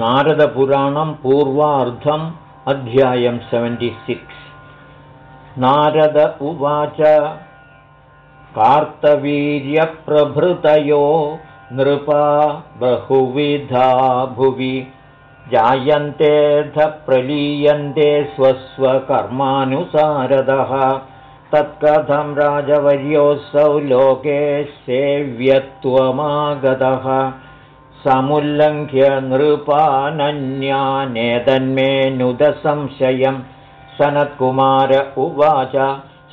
नारदपुराणं पूर्वार्धम् अध्यायं सिक्स् नारद उवाच कार्तवीर्यप्रभृतयो नृपा बहुविधा भुवि। जायन्तेऽथ प्रलीयन्ते स्वस्वकर्मानुसारदः। तत्कथं राजवर्योऽसौ लोके सेव्यत्वमागतः समुल्लङ्घ्य नृपानन्यानेदन्मेऽनुदसंशयं सनत्कुमार उवाच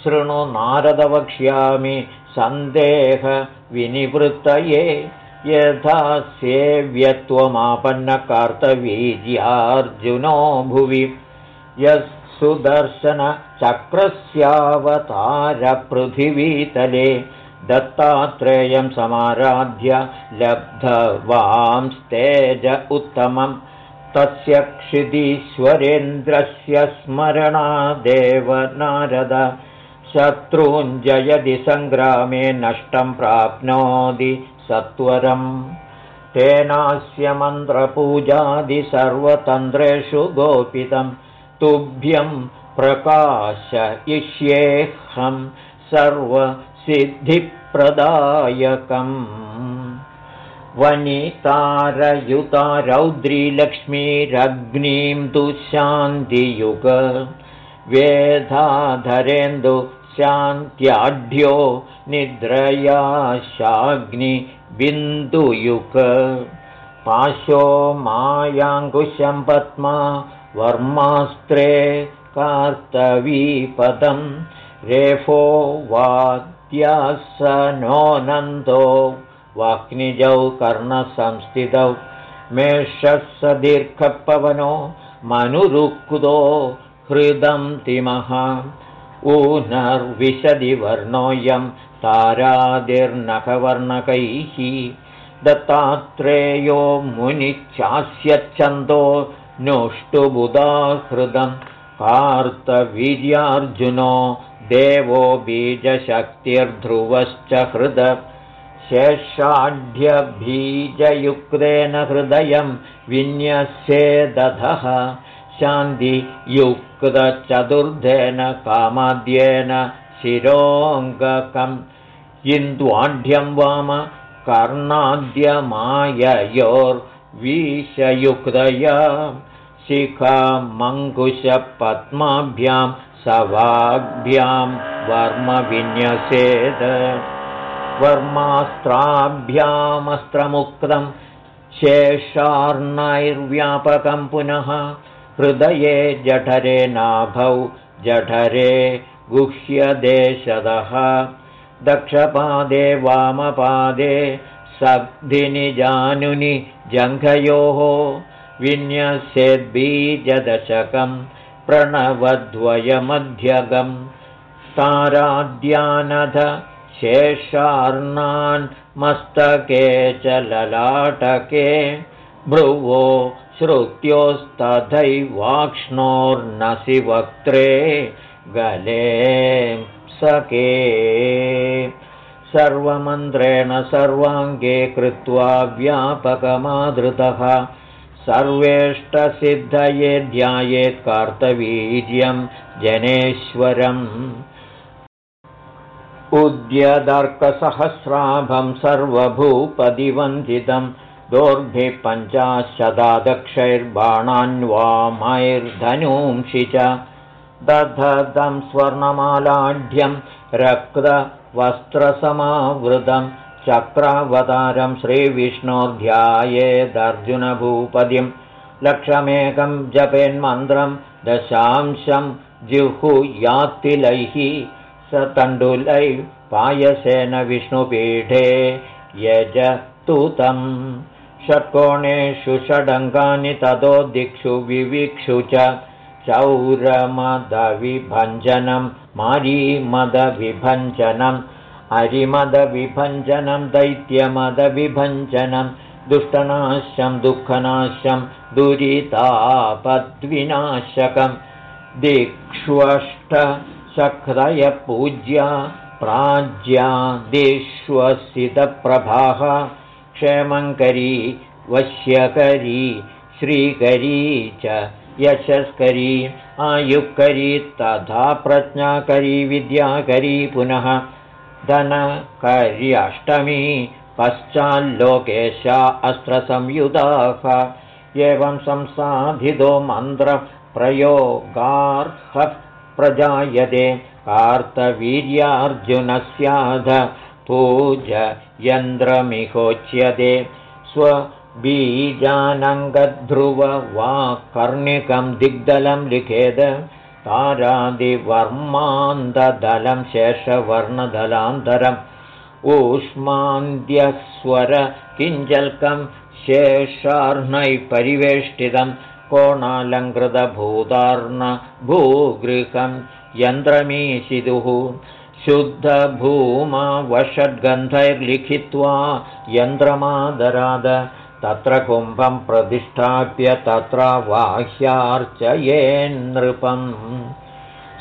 शृणु नारदवक्ष्यामि सन्देहविनिवृत्तये यथा सेव्यत्वमापन्नकार्तवीर्यार्जुनो भुवि। यः सुदर्शनचक्रस्यावतारपृथिवीतले दत्तात्रेयं समाराध्य लब्धवांस्तेज उत्तमं तस्य क्षितीश्वरेन्द्रस्य स्मरणादेव नारद शत्रूञ्जयदि सङ्ग्रामे नष्टं प्राप्नोति सत्वरम्। तेनास्य मन्त्रपूजादिसर्वतन्त्रेषु गोपितं तुभ्यं प्रकाशयिष्येऽहं सर्वसिद्धिप्रदायकम् वनितारयुता रौद्रीलक्ष्मीरग्नीं दुःशान्तियुग वेधाधरेन्दु शान्त्याढ्यो निद्रयाशाग्निबिन्दुयुक् पाशो मायाङ्कुशं पद्मा वर्मास्त्रे कार्तवीपदं रेफो वाद्यासनो नन्दो वाग्निजौ कर्णसंस्थितौ दीर्घपवनो मनुरुक्तो हृदं तिमः। ऊनर्विशदि वर्णोऽयं तारादिर्नखवर्णकैः दत्तात्रेयो मुनिच्छास्यच्छन्दो नोष्टुबुदाहृदं कार्तवीर्यार्जुनो देवो बीजशक्तिर्ध्रुवश्च हृद। शेषाढ्यबीजयुक्तेन हृदयं विन्यस्येदधः। शान्तियुक्तचतुर्धेन कामाद्येन शिरोऽङ्गकम् इन्द्वाढ्यं वाम कर्णाद्यमाययोर्विषयुक्तया। शिखामङ्कुशपद्माभ्यां सवाभ्यां वर्मविन्यसेद वर्मास्त्राभ्यामस्त्रमुक्तं शेषार्णैर्व्यापकं पुनः हृदये जठरे नाभौ जठरे गुह्यदेशदः दक्षपादे वामपादे सब्धिनिजानुनि जङ्घयोः विन्यस्यद्बीजदशकं प्रणवद्वयमध्यगं शेषार्णान् मस्तके च ललाटके भ्रुवो श्रुत्योस्तथैवाक्ष्णोर्नसि वक्त्रे गले सके। सर्वमन्त्रेण सर्वाङ्गे कृत्वा व्यापकमादृतः सर्वेष्टसिद्धये ध्यायेत् कार्तवीर्यं जनेश्वरम्। उद्यदर्कसहस्राभं सर्वभूपदिवन्दितम् दोर्भिः पञ्चाशदादक्षैर्बाणान्वामैर्धनूंषि च। दधदं स्वर्णमालाढ्यं रक्तवस्त्रसमावृतं चक्रावतारं श्रीविष्णोऽध्यायेदर्जुनभूपदिं लक्षमेकं जपेन्मन्त्रं दशांशं जिहुयात्तिलैः स तण्डुलैः पायसेन विष्णुपीठे यजतुतम् षट्कोणेषु षडङ्गानि ततो दिक्षु विविक्षु चौरमदविभञ्जनं मारीमदविभञ्जनम् अरिमदविभञ्जनं दैत्यमदविभञ्जनं दुष्टनाश्यं दुःखनाश्यं दुरितापद्विनाशकं दिक्ष्वष्टशक्रयपूज्या प्राज्या दिश्वसितप्रभाः क्षेमङ्करी वश्यकरी श्रीकरी च यशस्करी आयुकरी तथा प्रज्ञाकरी विद्याकरी पुनः धनकर्यष्टमी पश्चाल्लोकेशा अस्त्रसंयुधाः। एवं संसाधितो मन्त्रप्रयोगार्थः प्रजायते। कार्तवीर्यार्जुनस्याध पूजयन्द्रमिहोच्यते स्वबीजानङ्गध्रुववा कर्णिकं दिग्दलं लिखेद तारादिवर्मान्ददलं शेषवर्णदलान्तरम् ऊष्मान्द्यस्वर किञ्जल्कं शेषार्णैः परिवेष्टितं कोणालङ्कृतभूतार्णभूगृहं यन्त्रमीशिदुः शुद्धभूमावषड्गन्धैर्लिखित्वा यन्त्रमादराद तत्र कुम्भं प्रतिष्ठाप्य तत्र वाह्यार्चयेन्नृपम्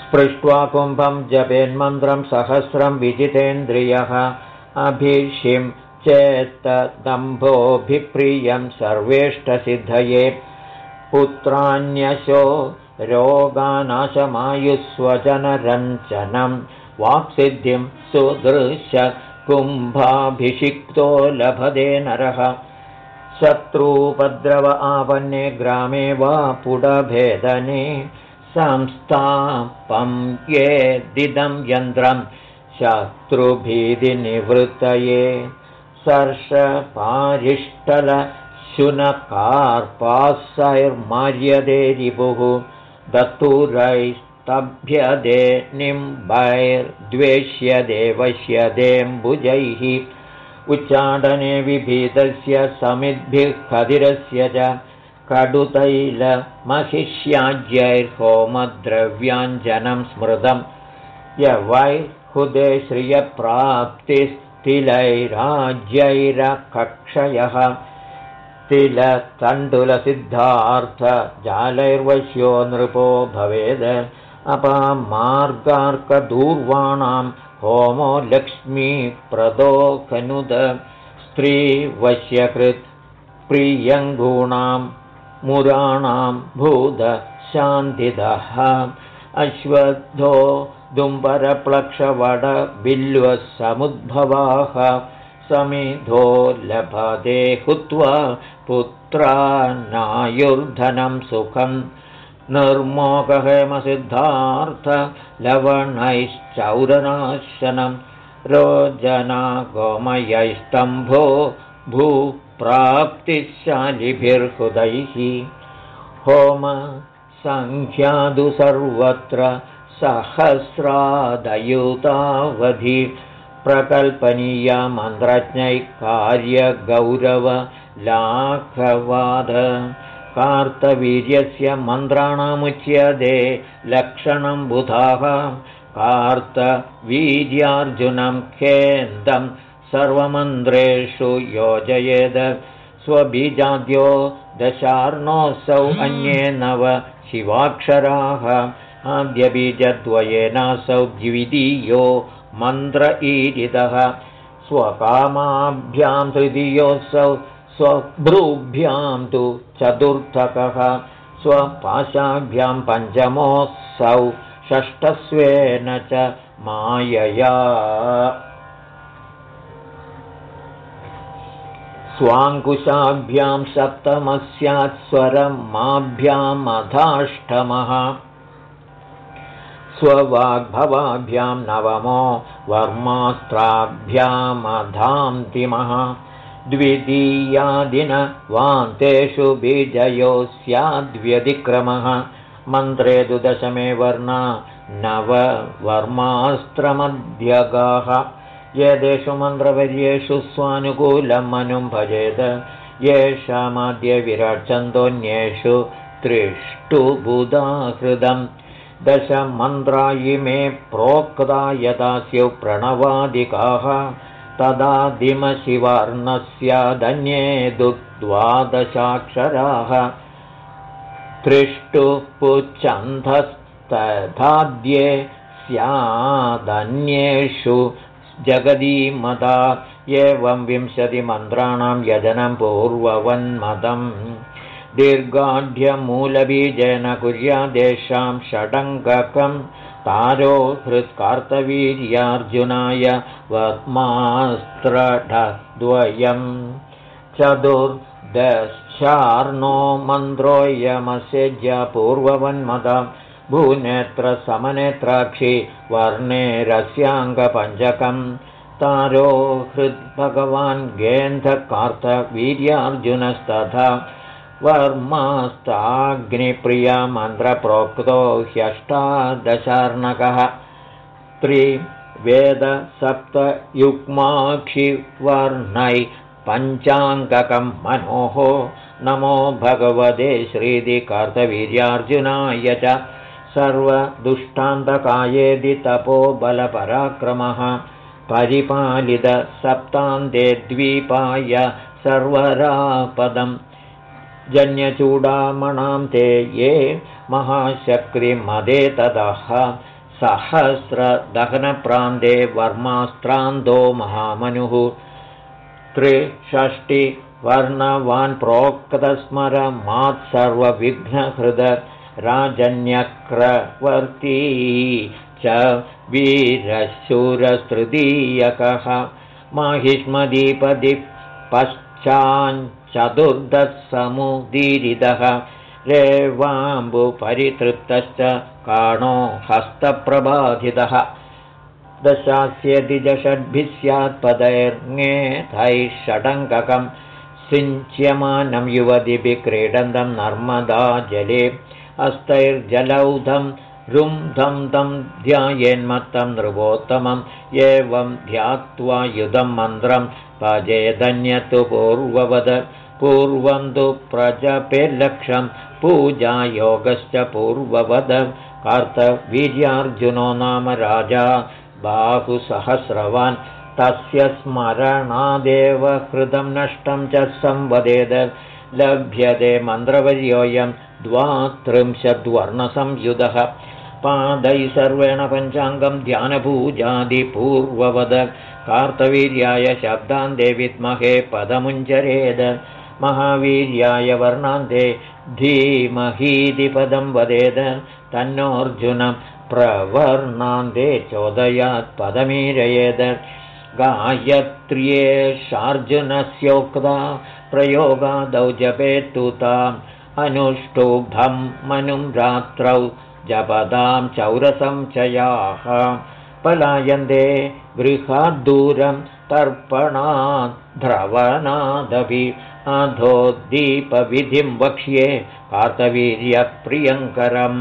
स्पृष्ट्वा कुम्भं जपेन्मन्त्रं सहस्रं विजितेन्द्रियः। अभिषिं चेत्तदम्भोऽभिप्रियं सर्वेष्टसिद्धये। पुत्रान्यशो रोगानाशमायुस्वजनरञ्चनं वाक्सिद्धिं सुदृश्य कुम्भाभिषिक्तो लभते नरः शत्रूपद्रव आपन्ने ग्रामे वा पुडभेदने संस्थापं येदिदं यन्त्रं शत्रुभीतिनिवृत्तये सर्षपारिष्टलशुनकार्पासैर्मार्यदे रिपुः दत्तुरैस्तभ्यदे निम्बैर्द्वेष्यदे वश्यदेऽम्बुजैः उच्चाटने विभीतस्य समिद्भिः खदिरस्य च कडुतैलमहिष्याज्यैर्होमद्रव्याञ्जनं स्मृतं य वै हुदे श्रियप्राप्तिस्तिलैराज्यैरकक्षयः तिलतण्डुलसिद्धार्थजालैर्वश्यो नृपो भवेद्। अपामार्गार्कदूर्वाणां होमो लक्ष्मीप्रदो खनुद स्त्रीवश्यकृत् प्रियङ्गूणां मुराणां भूतशान्तिदः अश्वत्थो दुम्बरप्लक्षवडबिल्वः समुद्भवाः समिधो लभते हुत्वा पुत्रानायुर्धनं सुखं निर्मोकहेमसिद्धार्थलवणैश्चौरनाशनं रोजना गोमयैस्तम्भो भूप्राप्तिशालिभिर्हृदैः होम सङ्ख्यादु सर्वत्र सहस्रादयुतावधि प्रकल्पनीया मन्त्रज्ञैः कार्यगौरवलाघवाद कार्तवीर्यस्य मन्त्राणामुच्यते लक्षणं बुधाः। कार्तवीर्यार्जुनं खेन्दं सर्वमन्त्रेषु योजयेद। स्वबीजाद्यो दशार्णोऽसौ अन्ये नव शिवाक्षराः। आद्यबीजद्वयेनासौ द्वितीयो मन्त्र ईरितः। स्वकामाभ्यां तृतीयोऽसौ स्वभ्रूभ्यां तु चतुर्थकः स्वपाशाभ्यां पञ्चमोऽसौ षष्ठस्वेन च मायया। स्वाङ्कुशाभ्यां सप्तमस्यात् स्वरं माभ्यामधाष्टमः स्ववाग्भवाभ्यां नवमो वर्मास्त्राभ्यामधान्तिमः द्वितीयादिनवान्तेषु बीजयो स्याद्व्यतिक्रमः। मन्त्रे तु दशमे वर्णा नववर्मास्त्रमध्यगाः। यदेषु मन्त्रवर्येषु स्वानुकूलम् अनुं भजेत येषामाद्य विराट्चन्दोन्येषु त्रिष्टुबुधाहृदम् दशमन्त्रा इमे प्रोक्ता यदा स्युः प्रणवादिकाः तदादिमशिवर्णस्यादन्ये दुग्द्वादशाक्षराः त्रिष्टुपुच्छन्धस्तथाद्ये स्यादन्येषु जगदीमदा एवं विंशतिमन्त्राणां यजनं पूर्ववन्मदम् दीर्घाढ्यमूलबीजेन कुर्यादेषां षडङ्गकं तारो हृत्कार्तवीर्यार्जुनाय वर्मास्त्रढद्वयम् चतुर्दशार्णो मन्त्रोऽयमस्य पूर्ववन्मद भूनेत्रसमनेत्राक्षि वर्णेरस्याङ्गपञ्चकम् तारो हृद्भगवान् गेन्धकार्तवीर्यार्जुनस्तथा वर्मास्ताग्निप्रिया मन्त्रप्रोक्तो ह्यष्टादशार्णकः। त्रिवेदसप्तयुग्माक्षिवर्णै पञ्चाङ्गकं मनोः। नमो भगवते श्रीदिकार्तवीर्यार्जुनाय च सर्वदुष्टान्तकायेदि तपो बलपराक्रमः परिपालितसप्तान्ते द्वीपाय सर्वरापदम् जन्यचूडामणां ते ये महाशक्रिमदे ततः सहस्रदहनप्रान्ते वर्मास्त्रान्तो महामनुः। त्रिषष्टिवर्णवान् प्रोक्तस्मरमात्सर्वविघ्नहृद राजन्यक्रवर्ती च वीरशूरस्तृतीयकः माहिष्मदीपदि पश्चाञ्चतुर्दशमुदीरितः रेवाम्बुपरितृप्तश्च काणो हस्तप्रबाधितः। दशास्यति षड्भिः स्यात्पदैर्ङेथैः षडङ्ककं सिञ्च्यमानं युवतिभिः क्रीडन्तं नर्मदा जले हस्तैर्जलौधं रुं धं तं ध्यायेन्मत्तं नृपोत्तमम् एवं ध्यात्वा युधं मन्त्रं भजेदन्यतु पूर्ववद पूर्वं तु प्रजपेर्लक्षं पूजायोगश्च पूर्ववद कार्तवीर्यार्जुनो नाम राजा बाहुसहस्रवान् तस्य स्मरणादेव हृदं नष्टं च संवदेद लभ्यते मन्त्रवर्योऽयं द्वात्रिंशद्वर्णसंयुधः पादैः सर्वेण पञ्चाङ्गं ध्यानपूजादिपूर्ववद कार्तवीर्याय शब्दान्ते विद्महे पदमुञ्चरेद महावीर्याय वर्णान्ते धीमहीतिपदं वदेद। तन्नोऽर्जुनं प्रवर्णान्ते चोदयात् पदमीरयेद। गायत्र्येशार्जुनस्योक्ता प्रयोगादौ जपेत्तु ताम्। अनुष्टुभं मनुं रात्रौ जपदां चौरसंचयाः पलायन्ते गृहाद्दूरं तर्पणाद्ध्रवनादपि अधोद्दीपविधिं वक्ष्ये कार्तवीर्यप्रियङ्करम्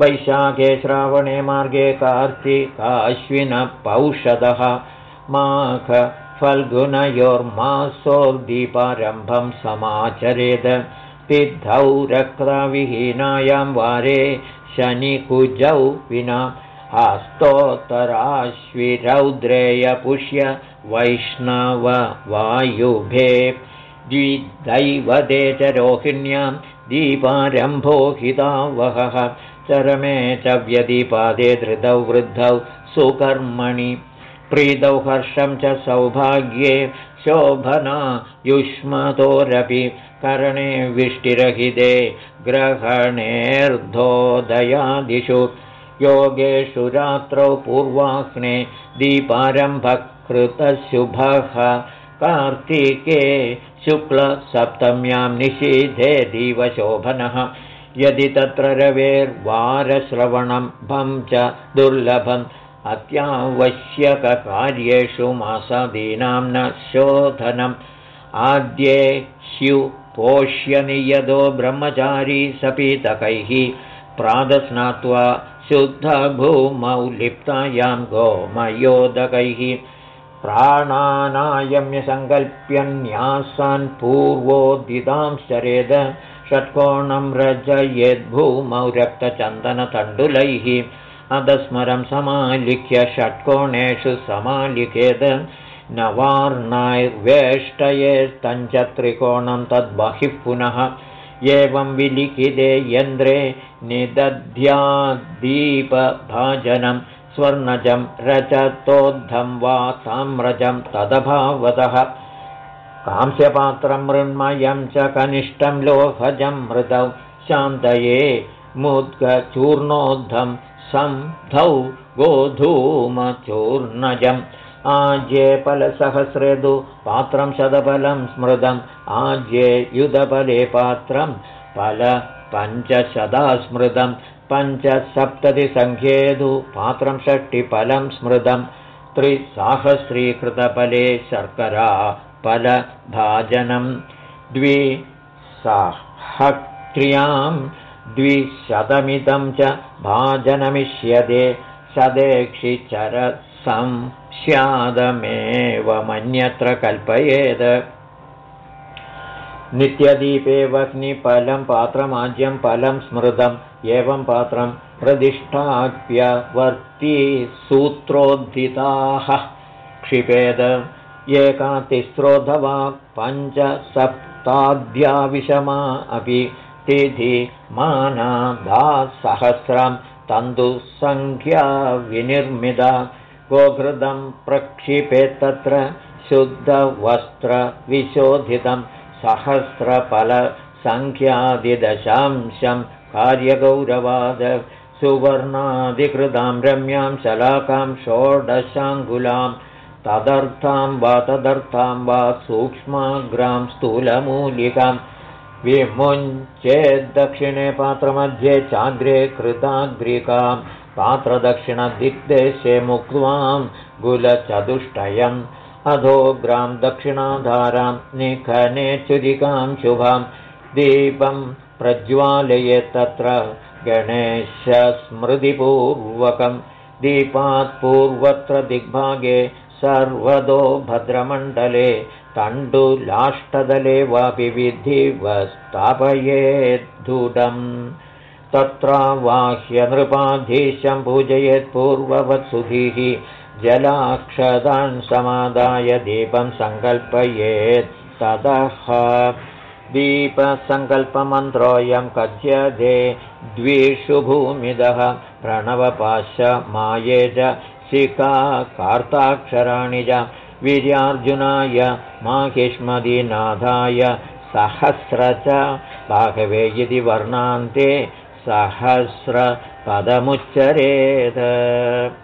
वैशाखे श्रावणे मार्गे कार्तिकाश्विनपौषधः माघ फल्गुनयोर्मासोर्दीपारम्भं समाचरेद। पिद्धौ रक्तविहीनायां वारे शनिकुजौ विना हस्तोत्तराश्विरौद्रेयपुष्य वैष्णववायुभे द्विदैवते च रोहिण्यां दीपारम्भो हितावहः चरमे च व्यदीपादे धृतौ वृद्धौ सुकर्मणि प्रीतौ हर्षं च सौभाग्ये शोभना युष्मतोरपि करणे विष्टिरहिते ग्रहणेऽर्धोदयादिषु योगेषु रात्रौ पूर्वाह्ने दीपारम्भकृतशुभः। कार्तिके शुक्लसप्तम्यां निषीधे दीवशोभनः। यदि तत्र रवेर्वारश्रवणं भं च दुर्लभम् अत्यावश्यककार्येषु मासादीनां न शोधनम्। आद्ये स्यु पोष्यनियतो ब्रह्मचारी सपीतकैः प्रादस्नात्वा शुद्धभूमौ लिप्तायां गोमयोदकैः प्राणानायम्यसङ्कल्प्यन्यासान् पूर्वोदितांश्चरेद षट्कोणं रजयेद्भूमौ रक्तचन्दनतण्डुलैः अधस्मरं समालिख्य षट्कोणेषु समालिखेद नवार्णाैर्वेष्टयेस्तञ्च त्रिकोणं तद्बहिः पुनः एवं विलिखिते यन्द्रे निदध्याद्दीपभाजनं स्वर्णजं रजतोद्धं वा साम्रजं तदभावतः। कांस्यपात्रं मृण्मयं च कनिष्ठं लोहजं मृदौ शान्तये मुद्गचूर्णोद्धं संधौ गोधूमचूर्णजम् आज्ये फलसहस्रेदु पात्रं शतफलं स्मृतम् आज्ये युधफले पात्रं फल पञ्चशदा स्मृतं पञ्चसप्ततिसङ्ख्येदु पात्रं षष्टिफलं स्मृतं त्रिसाहस्रीकृतफले शर्करा फलभाजनं द्विसाहक्रियां द्विशतमिदं च भाजनमिष्यते सदेक्षिचरसं स्यादमेवमन्यत्र कल्पयेत् नित्यदीपे वह्निफलं पात्रमाज्यं फलं स्मृतम् एवं पात्रं प्रतिष्ठाप्यवर्ती सूत्रोद्धिताः। क्षिपेद एकातिस्रोधवा पञ्चसप्ताद्याविषमा अपि तिथि मानादासहस्रं तन्तुसङ्ख्या विनिर्मिता गोघृतं प्रक्षिपेत्तत्र शुद्धवस्त्रविशोधितं सहस्रफलसङ्ख्यादिदशांशं कार्यगौरवाद सुवर्णादिकृतां रम्यां शलाकां षोडशाङ्गुलां तदर्थां वा तदर्थां वा सूक्ष्माग्रां स्थूलमूलिकां विमुञ्चेद्दक्षिणे पात्रमध्ये चान्द्रे कृताग्रिकां पात्रदक्षिणदिग्देशे मुक्त्वां गुलचतुष्टयम्। अधोग्रां दक्षिणाधारां निखने चुरिकां शुभां। दीपं प्रज्वालये तत्र गणेशस्मृतिपूर्वकं। दीपात् पूर्वत्र दिग्भागे सर्वदो भद्रमण्डले तण्डुलाष्टदले वापि विधिवस्तापयेद्धुडम् तत्रावाह्यनृपाधीशं पूजयेत् पूर्ववत्सुधीः जलाक्षदान् समादाय दीपं सङ्कल्पयेत् ततः। दीपसङ्कल्पमन्त्रोऽयं कथ्यते द्विषु भूमिदः प्रणवपाश माये च शिखा कार्ताक्षराणि च वीर्यार्जुनाय माहिष्मदीनाथाय सहस्र च। बाघवे इति वर्णान्ते सहस्रपदमुच्चरेत्।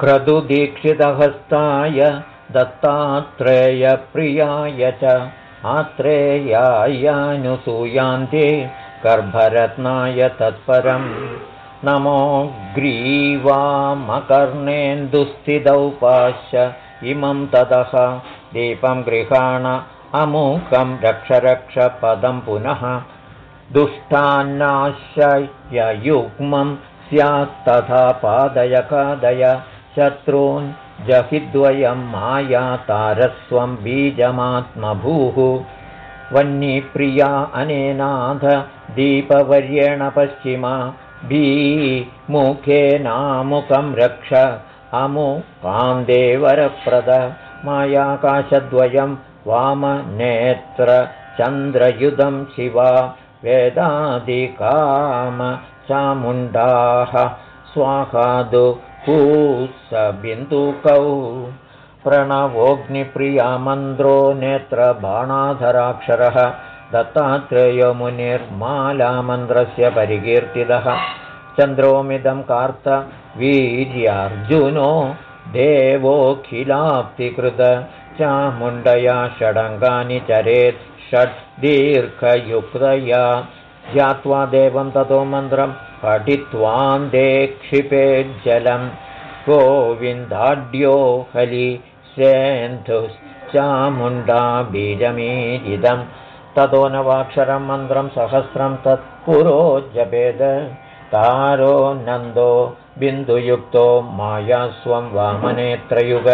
क्रतुदीक्षितहस्ताय दत्तात्रेयप्रियाय च आत्रेयायानुसूयान्ते गर्भरत्नाय तत्परम्। नमो ग्रीवामकर्णेन्दुस्थितौ पाश्च इमं ततः। दीपं गृहाण अमुकं रक्ष रक्ष पदं पुनः दुष्टान्नाशययुग्मं स्यात्तथा पादय खादय शत्रून् जहिद्वयं मायातारस्वं बीजमात्मभूः। वह्निप्रिया अनेनाथ दीपवर्येण पश्चिमा भीमुखेनामुखं रक्ष अमुकान्देवरप्रद मायाकाशद्वयं वामनेत्रचन्द्रयुधं शिवा वेदादिकाम चामुण्डाः। स्वाहादु कूसबिन्दुकौ प्रणवोऽग्निप्रियामन्द्रो नेत्रबाणाधराक्षरः। दत्तात्रेयमुनिर्मालामन्द्रस्य परिकीर्तितः। चन्द्रोमिदं कार्तवीर्यार्जुनो देवोऽखिलाप्तिकृत चामुण्डया षडङ्गानि चरेत् षट् दीर्घयुक्तया ज्ञात्वा देवं ततो मन्त्रं पठित्वान्दे क्षिपेज्जलं गोविन्दाढ्यो हलि सेन्धुश्चामुण्डा बीजमीजिदं ततो नवाक्षरं मन्त्रं सहस्रं तत्पुरो जपेद। तारो नन्दो बिन्दुयुक्तो मायास्वं वामनेत्रयुग।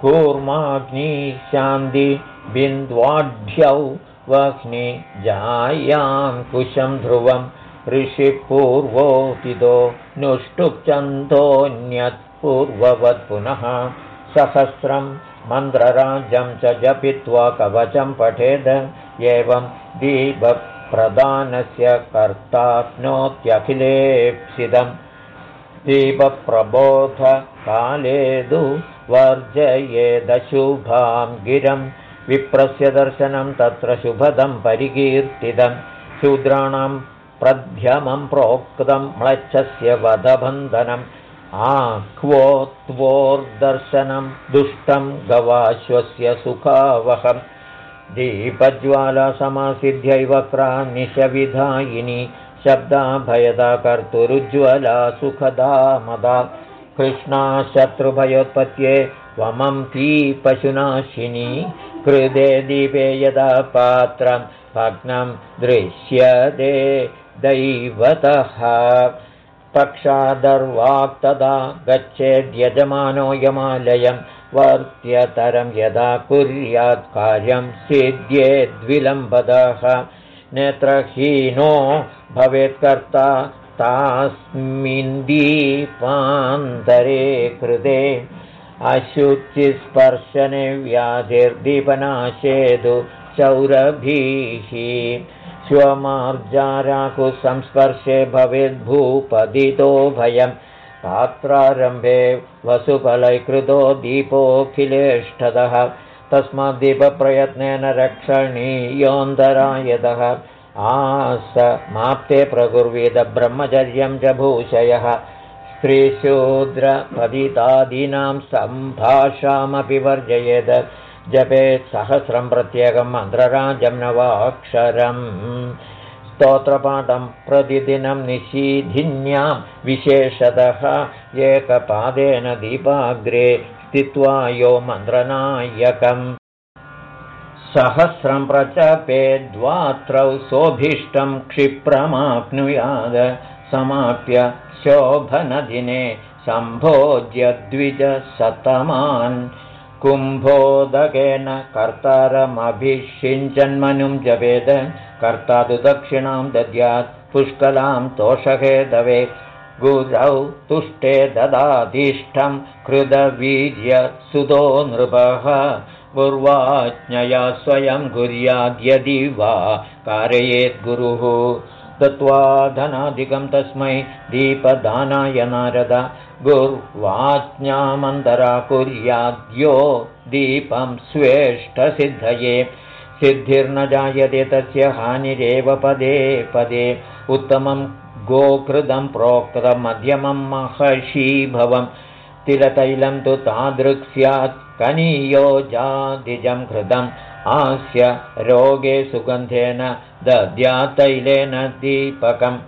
कूर्माग्नि शान्ति बिन्द्वाढ्यौ वह्नि जायां कुशं ध्रुवं ऋषिपूर्वोदितो नुष्टुप्छन्दोऽन्यत्पूर्ववत् पुनः सहस्रं मन्त्रराजं च जपित्वा कवचं पठेद एवं दीपप्रदानस्य कर्ताप्नोत्यखिलेप्सितं दीपप्रबोधकाले वर्जयेदशुभां गिरं विप्रस्य दर्शनं तत्र शुभदं परिकीर्तितं। शूद्राणां प्रध्यमं प्रोक्तं म्लच्छस्य वधबन्धनम् आह्वोत्वोर्दर्शनं दुष्टं गवाश्वस्य सुखावहम्। दीपज्वालासमासिध्यैवक्रा निशविधायिनी शब्दा भयदा कर्तुरुज्ज्वला सुखदा मदा कृष्णा शत्रुभयोत्पत्ये वमं ती पशुनाशिनी कृदे दीपे यदा पात्रं भग्नं दृश्यते दैवतः। पक्षादर्वाक्तदा गच्छेद्यजमानो यमालयं वर्त्यतरं यदा कुर्यात् कार्यं सिद्ध्येद्विलम्बदः नेत्रहीनो भवेत्कर्ता तास्मिन्दीपान्तरे कृते अशुचिस्पर्शने व्याधिर्दीपनाशेदु चौरभीः स्वमार्जाराकुसंस्पर्शे भवेद्भूपदितो भयं। पात्रारम्भे वसुफलैकृतो दीपोऽखिलेष्ठदः तस्माद्दीपप्रयत्नेन रक्षणीयोऽन्तरायतः। आस माप्ते प्रकुर्वीदब्रह्मचर्यं च भूषयः स्त्रीशूद्रपदितादीनां सम्भाषामपि वर्जयेत् जपेत् सहस्रं प्रत्येकं मन्त्रराजं नवाक्षरम्। स्तोत्रपाठं प्रतिदिनं निशीधिन्यां विशेषतः एकपादेन दीपाग्रे स्थित्वा यो मन्त्रनायकम्। सहस्रं प्रचपेद्वात्रौ सोऽभीष्टं क्षिप्रमाप्नुयाद समाप्य शोभनदिने सम्भोज्य द्विजशतमान् कुम्भोदकेन कर्तारमभिषिञ्चन्मनुं जपेद। कर्ता तु दक्षिणां दद्यात् पुष्कलां तोषहेदवे गुरौ तुष्टे ददाधिष्ठं कृदवीर्य सुतो नृपः। पूर्वाज्ञया स्वयं कुर्याद्यदि वा कारयेद्गुरुः दत्त्वा धनाधिकं तस्मै दीपदानाय नारद गुर्वाज्ञामन्तरा कुर्याद्यो दीपं स्वेष्टसिद्धये। सिद्धिर्न जायते तस्य हानिरेव पदे पदे। उत्तमं गोकृतं प्रोक्तं मध्यमं महर्षीभवं। तिलतैलं तु तादृक्स्यात् कनीयोजादिजं घृतम् आस्य रोगे सुगन्धेन दद्यातैलेन दीपकं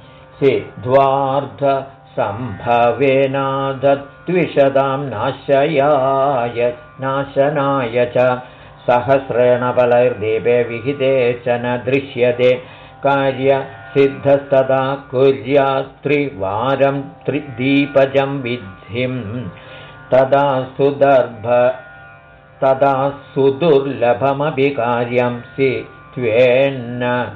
सिद्ध्वार्धसम्भवेनादत्विषदां नाशयाय नाशनाय च। सहस्रेण बलैर्दीपे विहिते च न दृश्यते। कार्यसिद्धस्तदा कुर्यास्त्रिवारं त्रिदीपजं विद्धिं तदा सुदर्भ तदा सुदुर्लभमभिकार्यं सि त्वेन्न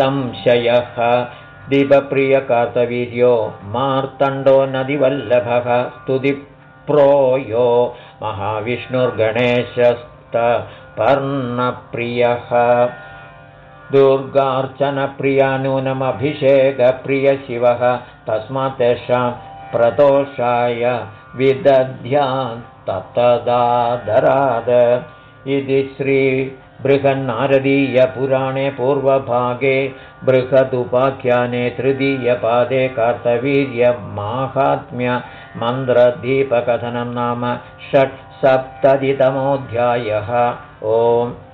संशयः। दिवप्रियकातवीर्यो मार्तण्डो नदिवल्लभः। स्तुतिप्रोयो महाविष्णुर्गणेशस्तपर्णप्रियः। दुर्गार्चनप्रिया नूनमभिषेकप्रियशिवः तस्मात् तेषां प्रतोषाय विदध्यान् तत्तदादराद। इति श्रीबृहन्नारदीयपुराणे पूर्वभागे बृहदुपाख्याने तृतीयपादे कार्तवीर्यमाहात्म्यमन्त्रदीपकथनं नाम षट्सप्ततितमोऽध्यायः। ओम्